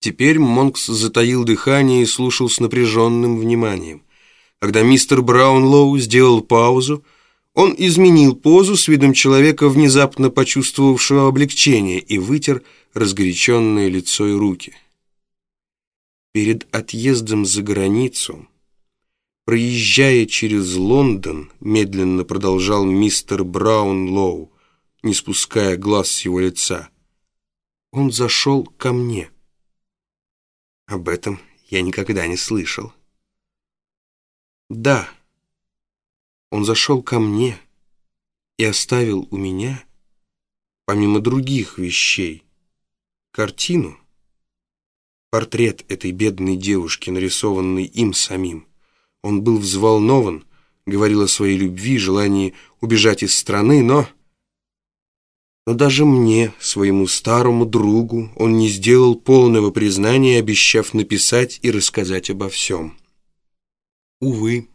Теперь Монкс затаил дыхание и слушал с напряженным вниманием. Когда мистер Браунлоу сделал паузу, он изменил позу с видом человека, внезапно почувствовавшего облегчение, и вытер разгоряченное лицо и руки. Перед отъездом за границу, проезжая через Лондон, медленно продолжал мистер Браунлоу, не спуская глаз с его лица, он зашел ко мне. Об этом я никогда не слышал. Да, он зашел ко мне и оставил у меня, помимо других вещей, картину, портрет этой бедной девушки, нарисованный им самим. Он был взволнован, говорил о своей любви, желании убежать из страны, но... Но даже мне, своему старому другу, он не сделал полного признания, обещав написать и рассказать обо всем. Увы.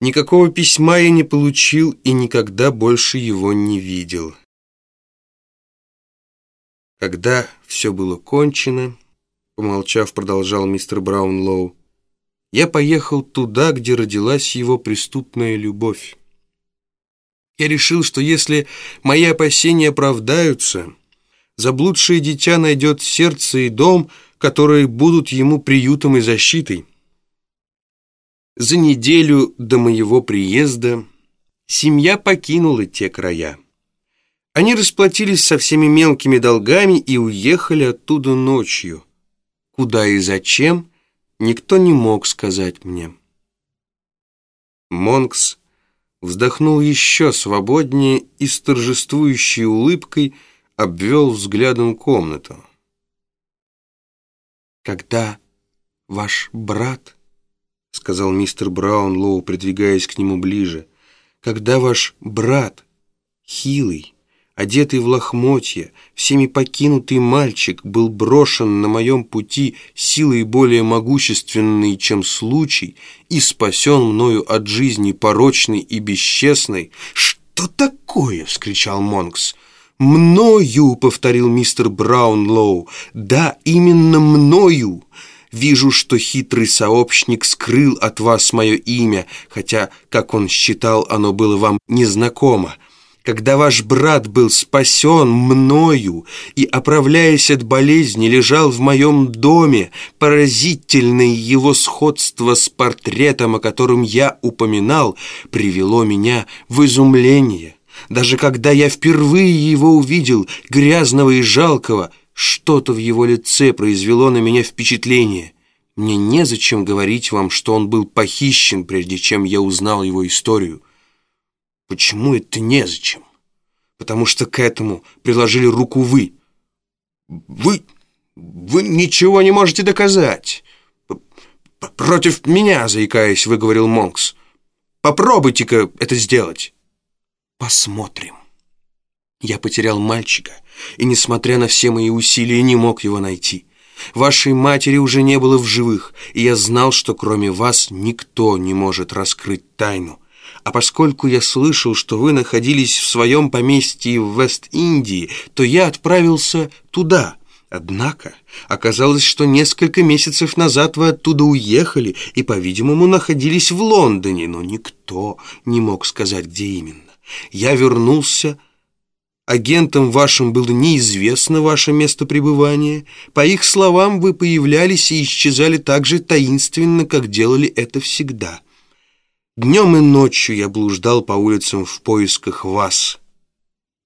Никакого письма я не получил и никогда больше его не видел. Когда все было кончено, помолчав, продолжал мистер Браунлоу, я поехал туда, где родилась его преступная любовь. Я решил, что если мои опасения оправдаются, заблудшее дитя найдет сердце и дом, которые будут ему приютом и защитой. За неделю до моего приезда семья покинула те края. Они расплатились со всеми мелкими долгами и уехали оттуда ночью. Куда и зачем, никто не мог сказать мне. Монкс вздохнул еще свободнее и с торжествующей улыбкой обвел взглядом комнату. «Когда ваш брат, — сказал мистер Браунлоу, придвигаясь к нему ближе, — когда ваш брат, хилый, одетый в лохмотья, всеми покинутый мальчик, был брошен на моем пути силой более могущественной, чем случай, и спасен мною от жизни порочной и бесчестной. «Что такое?» — вскричал Монкс. «Мною!» — повторил мистер Браунлоу. «Да, именно мною!» Вижу, что хитрый сообщник скрыл от вас мое имя, хотя, как он считал, оно было вам незнакомо когда ваш брат был спасен мною и, оправляясь от болезни, лежал в моем доме, поразительное его сходство с портретом, о котором я упоминал, привело меня в изумление. Даже когда я впервые его увидел, грязного и жалкого, что-то в его лице произвело на меня впечатление. Мне незачем говорить вам, что он был похищен, прежде чем я узнал его историю. Почему это незачем? Потому что к этому приложили руку вы. Вы... вы ничего не можете доказать. Против меня, заикаясь, выговорил Монкс. Попробуйте-ка это сделать. Посмотрим. Я потерял мальчика, и, несмотря на все мои усилия, не мог его найти. Вашей матери уже не было в живых, и я знал, что кроме вас никто не может раскрыть тайну. А поскольку я слышал, что вы находились в своем поместье в Вест-Индии, то я отправился туда. Однако оказалось, что несколько месяцев назад вы оттуда уехали и, по-видимому, находились в Лондоне, но никто не мог сказать, где именно. Я вернулся... Агентам вашим было неизвестно ваше место пребывания. По их словам, вы появлялись и исчезали так же таинственно, как делали это всегда. Днем и ночью я блуждал по улицам в поисках вас.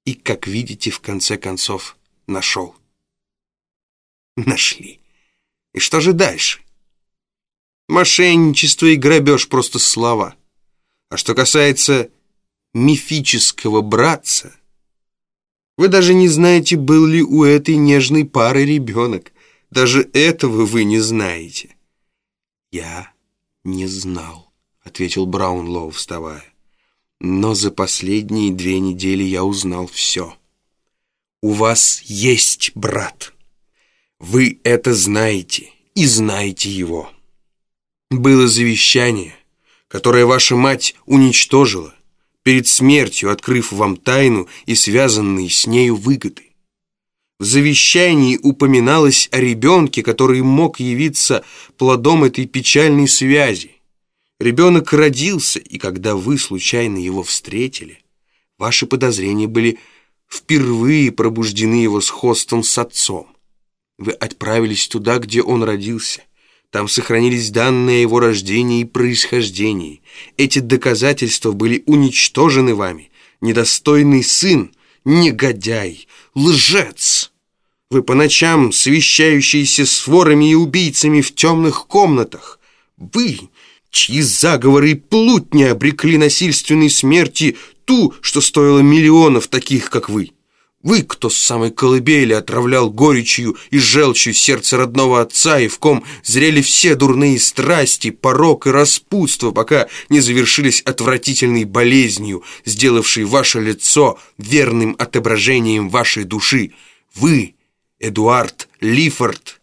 И, как видите, в конце концов нашел. Нашли. И что же дальше? Мошенничество и грабеж — просто слова. А что касается мифического братца, вы даже не знаете, был ли у этой нежной пары ребенок. Даже этого вы не знаете. Я не знал ответил Браунлоу, вставая. Но за последние две недели я узнал все. У вас есть брат. Вы это знаете и знаете его. Было завещание, которое ваша мать уничтожила, перед смертью открыв вам тайну и связанные с нею выгоды. В завещании упоминалось о ребенке, который мог явиться плодом этой печальной связи. Ребенок родился, и когда вы случайно его встретили, ваши подозрения были впервые пробуждены его сходством с отцом. Вы отправились туда, где он родился. Там сохранились данные о его рождении и происхождении. Эти доказательства были уничтожены вами. Недостойный сын, негодяй, лжец. Вы по ночам свещающиеся с ворами и убийцами в темных комнатах. Вы, чьи заговоры и плутни обрекли насильственной смерти ту, что стоило миллионов таких, как вы. Вы, кто с самой колыбели отравлял горечью и желчью сердце родного отца, и в ком зрели все дурные страсти, порок и распутство, пока не завершились отвратительной болезнью, сделавшей ваше лицо верным отображением вашей души. Вы, Эдуард Лифорд,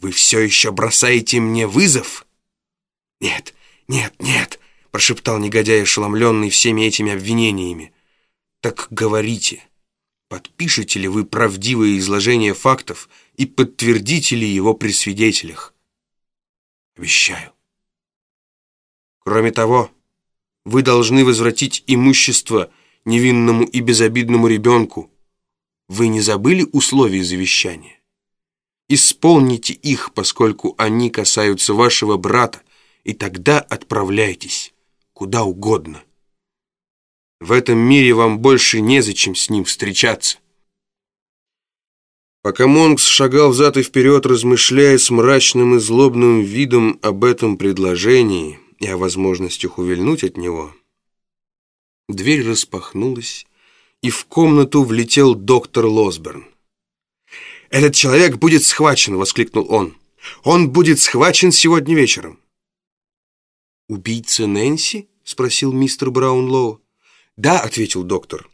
вы все еще бросаете мне вызов? Нет, нет, нет, прошептал негодяй, ошеломленный всеми этими обвинениями. Так говорите. Подпишете ли вы правдивое изложение фактов и подтвердите ли его при свидетелях? Обещаю. Кроме того, вы должны возвратить имущество невинному и безобидному ребенку. Вы не забыли условий завещания? Исполните их, поскольку они касаются вашего брата, и тогда отправляйтесь куда угодно. В этом мире вам больше незачем с ним встречаться. Пока Монкс шагал взад и вперед, размышляя с мрачным и злобным видом об этом предложении и о возможностях увильнуть от него, дверь распахнулась, и в комнату влетел доктор Лосберн. «Этот человек будет схвачен!» — воскликнул он. «Он будет схвачен сегодня вечером!» «Убийца Нэнси?» — спросил мистер Браунлоу. «Да», — ответил доктор.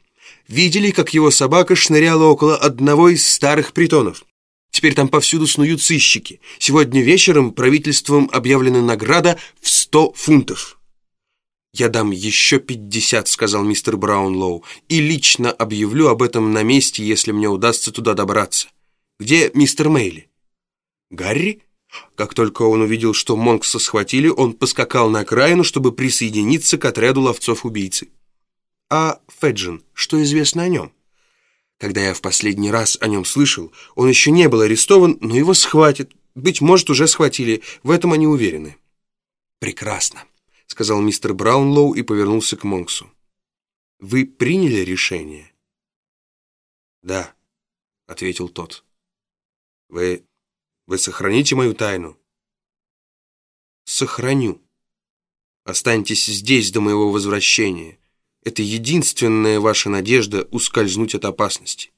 «Видели, как его собака шныряла около одного из старых притонов? Теперь там повсюду снуют сыщики. Сегодня вечером правительством объявлена награда в сто фунтов». «Я дам еще пятьдесят», — сказал мистер Браунлоу, «и лично объявлю об этом на месте, если мне удастся туда добраться. Где мистер Мейли?» «Гарри?» Как только он увидел, что Монкса схватили, он поскакал на окраину, чтобы присоединиться к отряду ловцов-убийцы. А Феджин, что известно о нем? Когда я в последний раз о нем слышал, он еще не был арестован, но его схватят. Быть может, уже схватили. В этом они уверены. Прекрасно, сказал мистер Браунлоу и повернулся к Монксу. Вы приняли решение? Да, ответил тот. Вы... вы сохраните мою тайну? Сохраню. Останьтесь здесь до моего возвращения. Это единственная ваша надежда ускользнуть от опасности.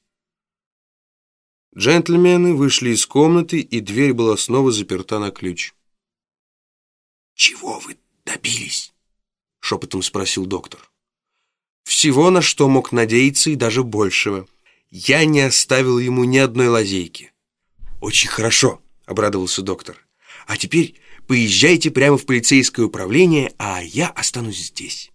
Джентльмены вышли из комнаты, и дверь была снова заперта на ключ. «Чего вы добились?» — шепотом спросил доктор. «Всего, на что мог надеяться, и даже большего. Я не оставил ему ни одной лазейки». «Очень хорошо», — обрадовался доктор. «А теперь поезжайте прямо в полицейское управление, а я останусь здесь».